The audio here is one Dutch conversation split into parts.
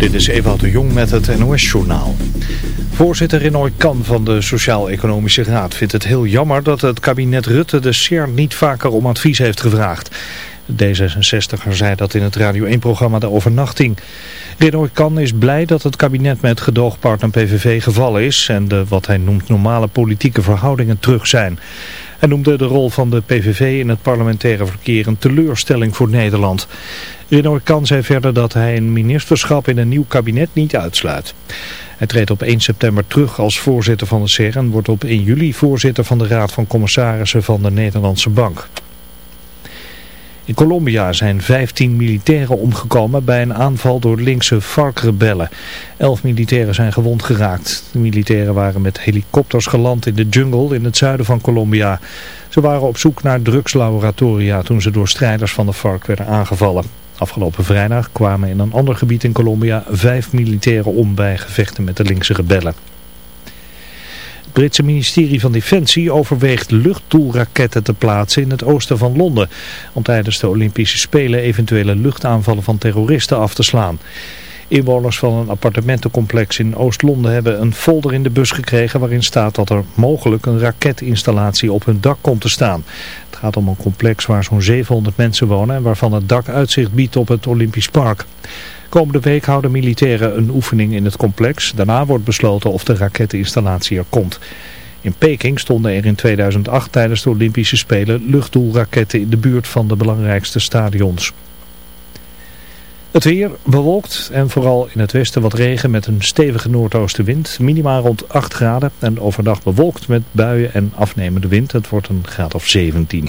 Dit is Ewout de Jong met het NOS-journaal. Voorzitter Renoy Kan van de Sociaal-Economische Raad vindt het heel jammer dat het kabinet Rutte de SER niet vaker om advies heeft gevraagd. De D66er zei dat in het Radio 1-programma De Overnachting. Renoy Kan is blij dat het kabinet met gedoogpartner PVV gevallen is en de wat hij noemt normale politieke verhoudingen terug zijn. Hij noemde de rol van de PVV in het parlementaire verkeer een teleurstelling voor Nederland. Kan zei verder dat hij een ministerschap in een nieuw kabinet niet uitsluit. Hij treedt op 1 september terug als voorzitter van de SER en wordt op 1 juli voorzitter van de Raad van Commissarissen van de Nederlandse Bank. In Colombia zijn 15 militairen omgekomen bij een aanval door linkse FARC-rebellen. Elf militairen zijn gewond geraakt. De militairen waren met helikopters geland in de jungle in het zuiden van Colombia. Ze waren op zoek naar drugslaboratoria toen ze door strijders van de FARC werden aangevallen. Afgelopen vrijdag kwamen in een ander gebied in Colombia vijf militairen om bij gevechten met de linkse rebellen. Het Britse ministerie van Defensie overweegt luchtdoelraketten te plaatsen in het oosten van Londen. Om tijdens de Olympische Spelen eventuele luchtaanvallen van terroristen af te slaan. Inwoners van een appartementencomplex in Oost-Londen hebben een folder in de bus gekregen waarin staat dat er mogelijk een raketinstallatie op hun dak komt te staan. Het gaat om een complex waar zo'n 700 mensen wonen en waarvan het dak uitzicht biedt op het Olympisch Park. Komende week houden militairen een oefening in het complex. Daarna wordt besloten of de raketinstallatie er komt. In Peking stonden er in 2008 tijdens de Olympische Spelen luchtdoelraketten in de buurt van de belangrijkste stadions. Het weer bewolkt en vooral in het westen wat regen met een stevige noordoostenwind. Minimaal rond 8 graden en overdag bewolkt met buien en afnemende wind. Het wordt een graad of 17.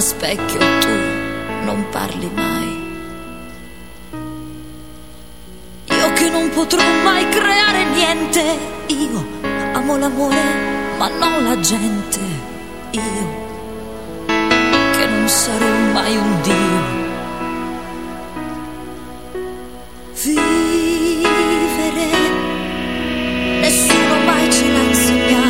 specchio tu non parli mai. Io che non potrò mai creare niente, io amo l'amore ma non la gente, io che non sarò mai un Dio. Vivere, nessuno mai ce l'ha insegnato.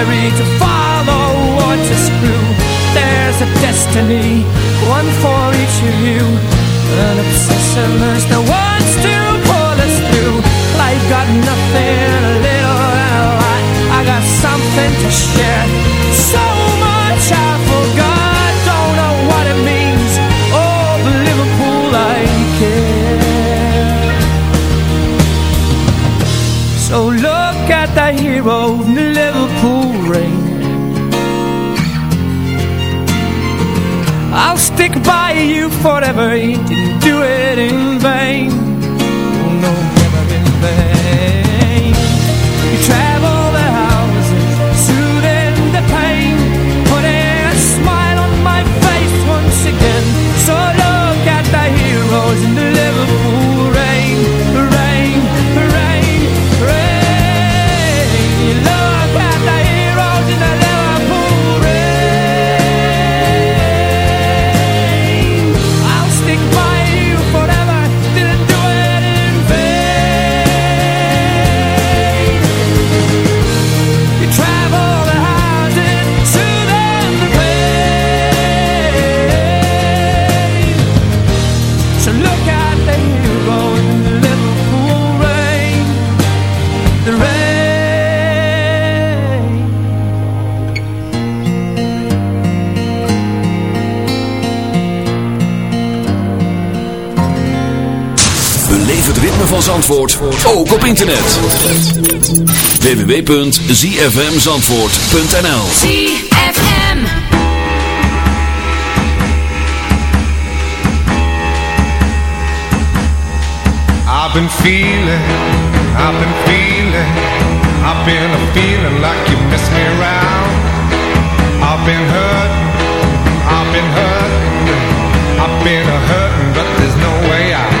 necessary to follow or to screw. There's a destiny, one for each of you. An obsession, is the one. never eat. Beleef het ritme van Zandvoort, ook op internet. www.zfmzandvoort.nl ZFM I've been feeling, I've been feeling I've been a feeling like you miss me around. I've been hurt, I've been hurt I've been a hurting but there's no way out.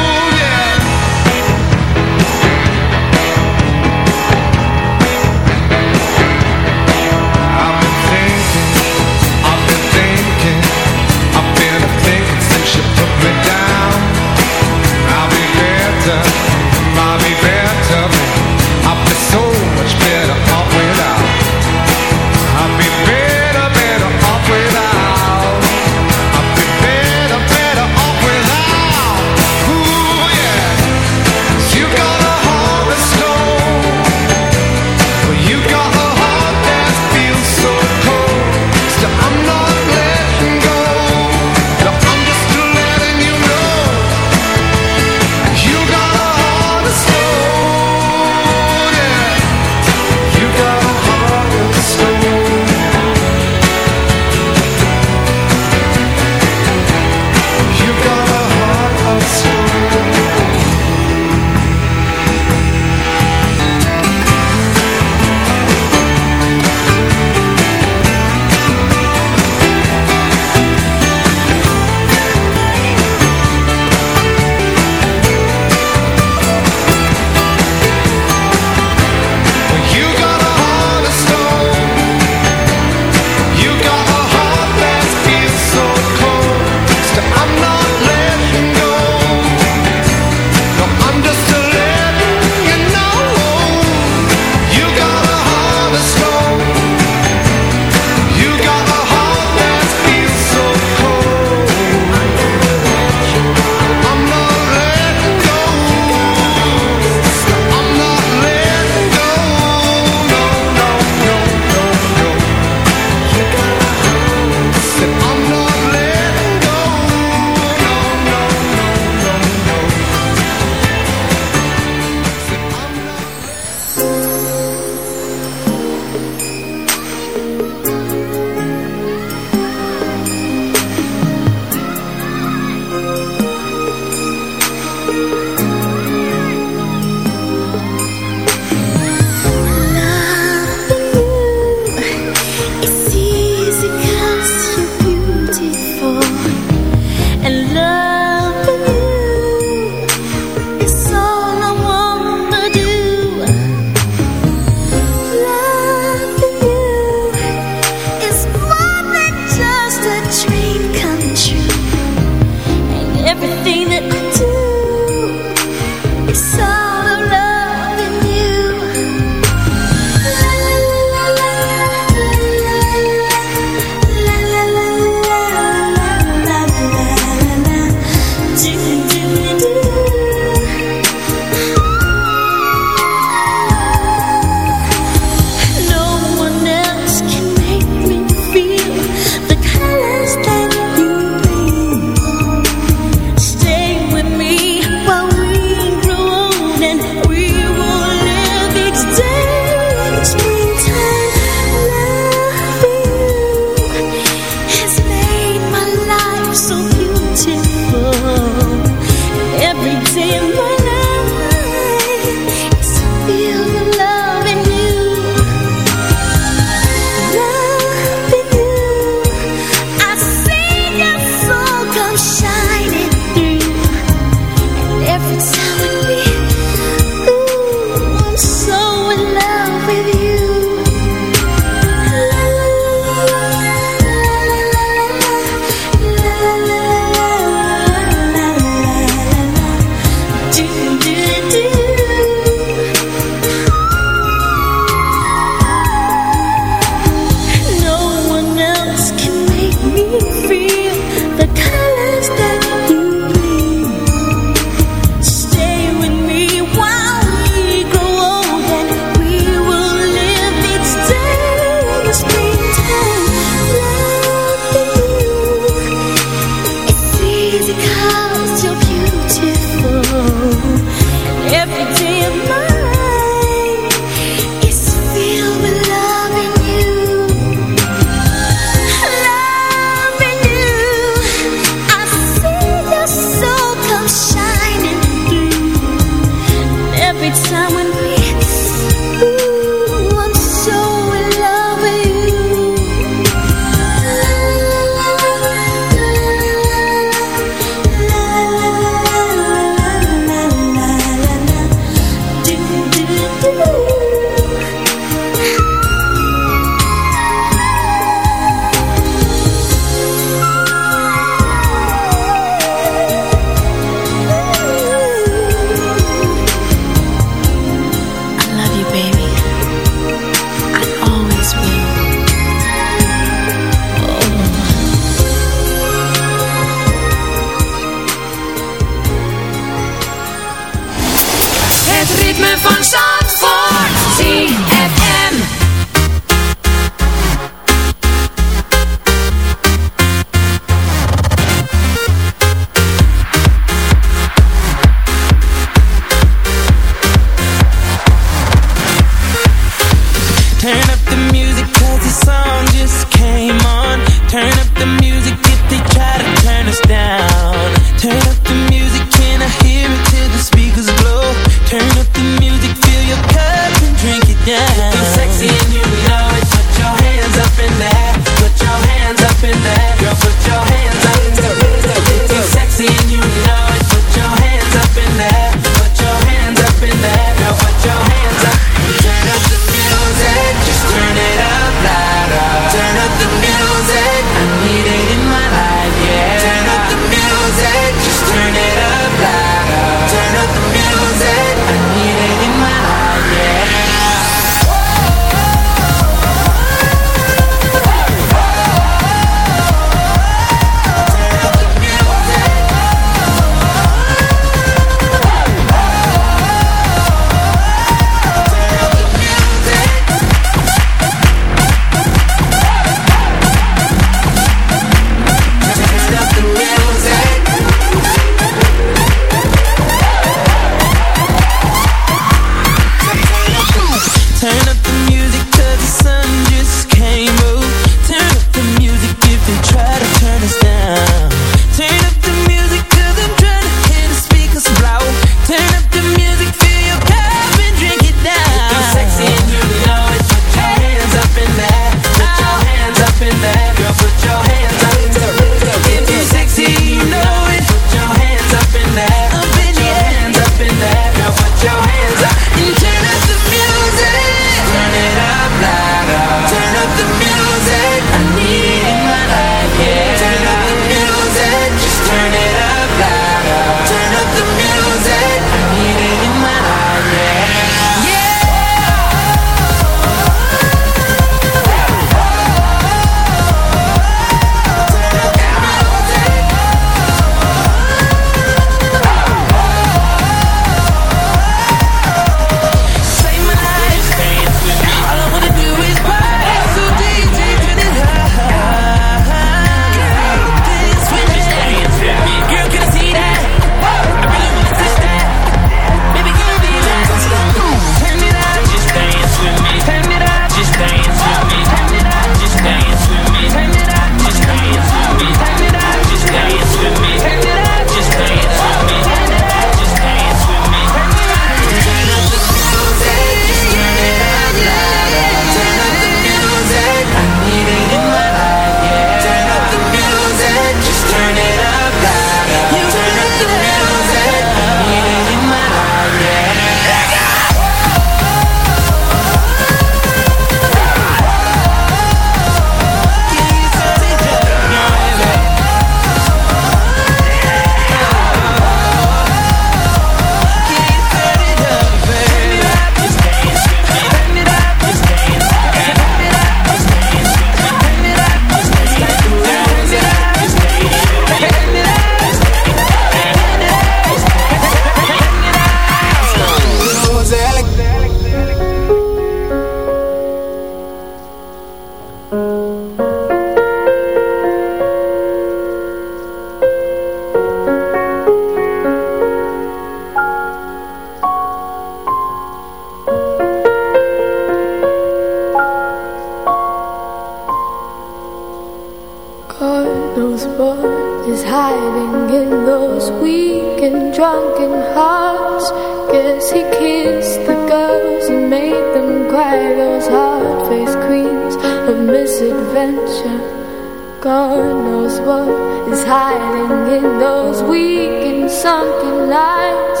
weak and sunken lights.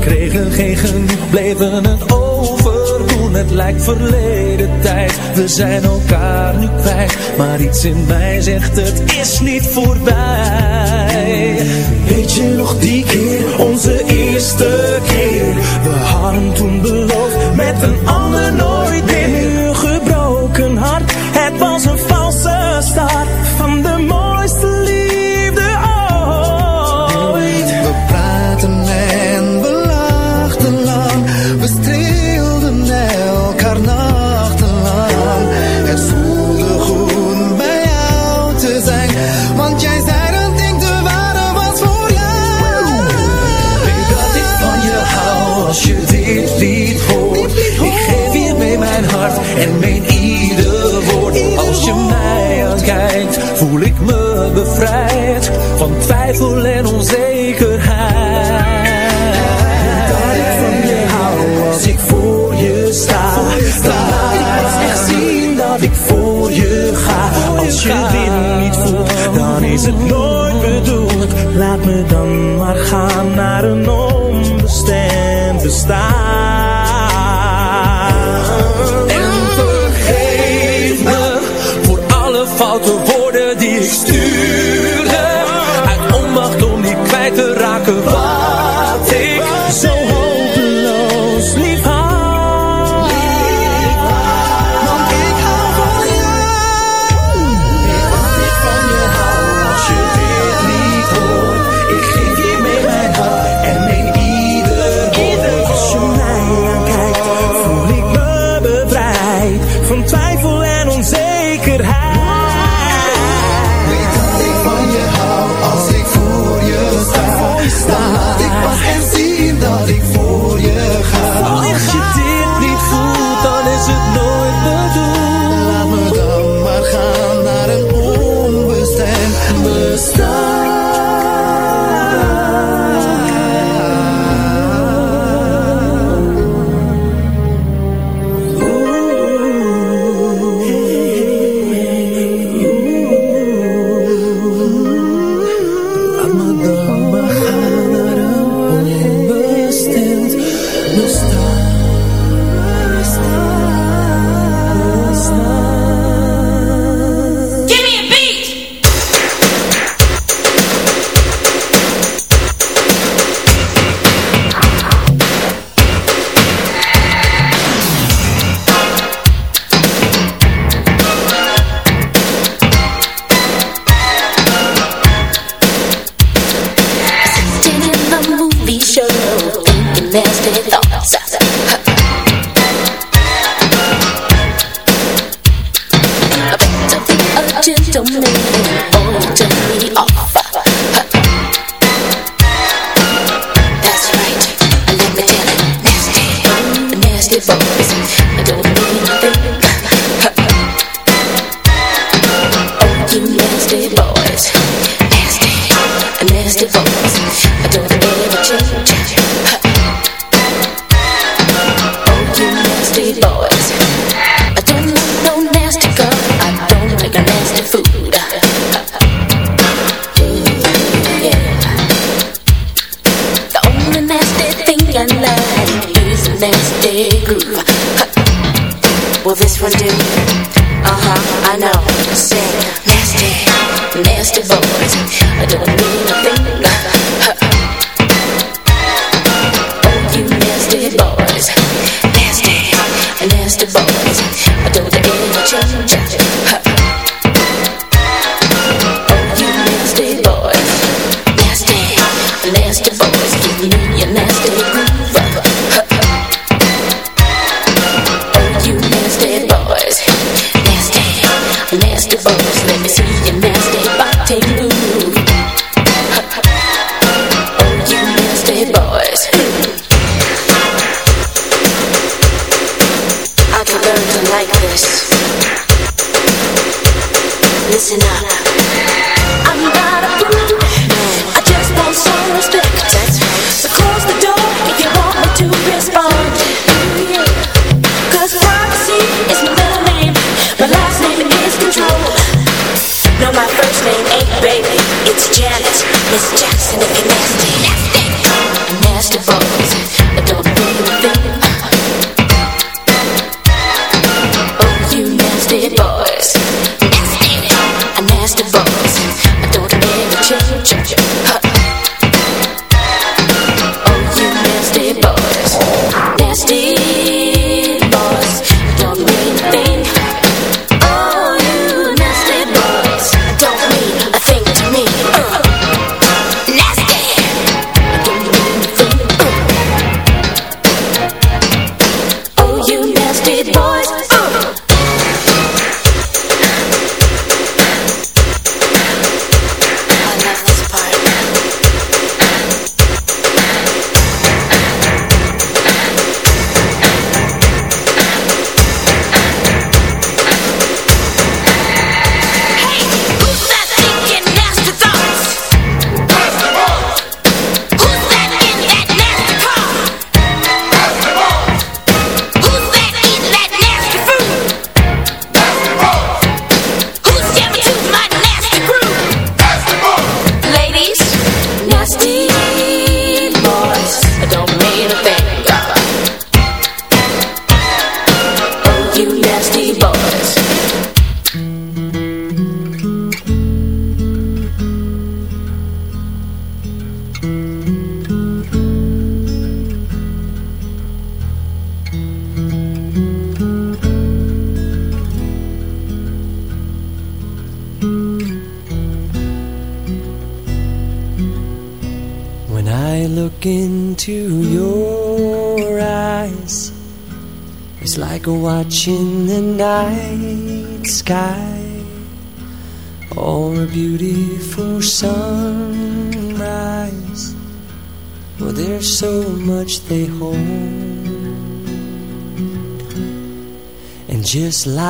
kregen geen genoeg, bleven het overdoen Het lijkt verleden tijd, we zijn elkaar nu kwijt. Maar iets in mij zegt het is niet voorbij. Weet je nog die keer, onze eerste keer? We hadden toen beloofd, met een ander en meen ieder woord Als je mij aankijkt voel ik me bevrijd Van twijfel en onzekerheid. Dat ik van je hou als ik voor je sta. Dan laat ik pas zien dat ik voor je ga. Als je dit niet voelt dan is het nooit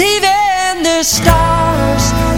even the stars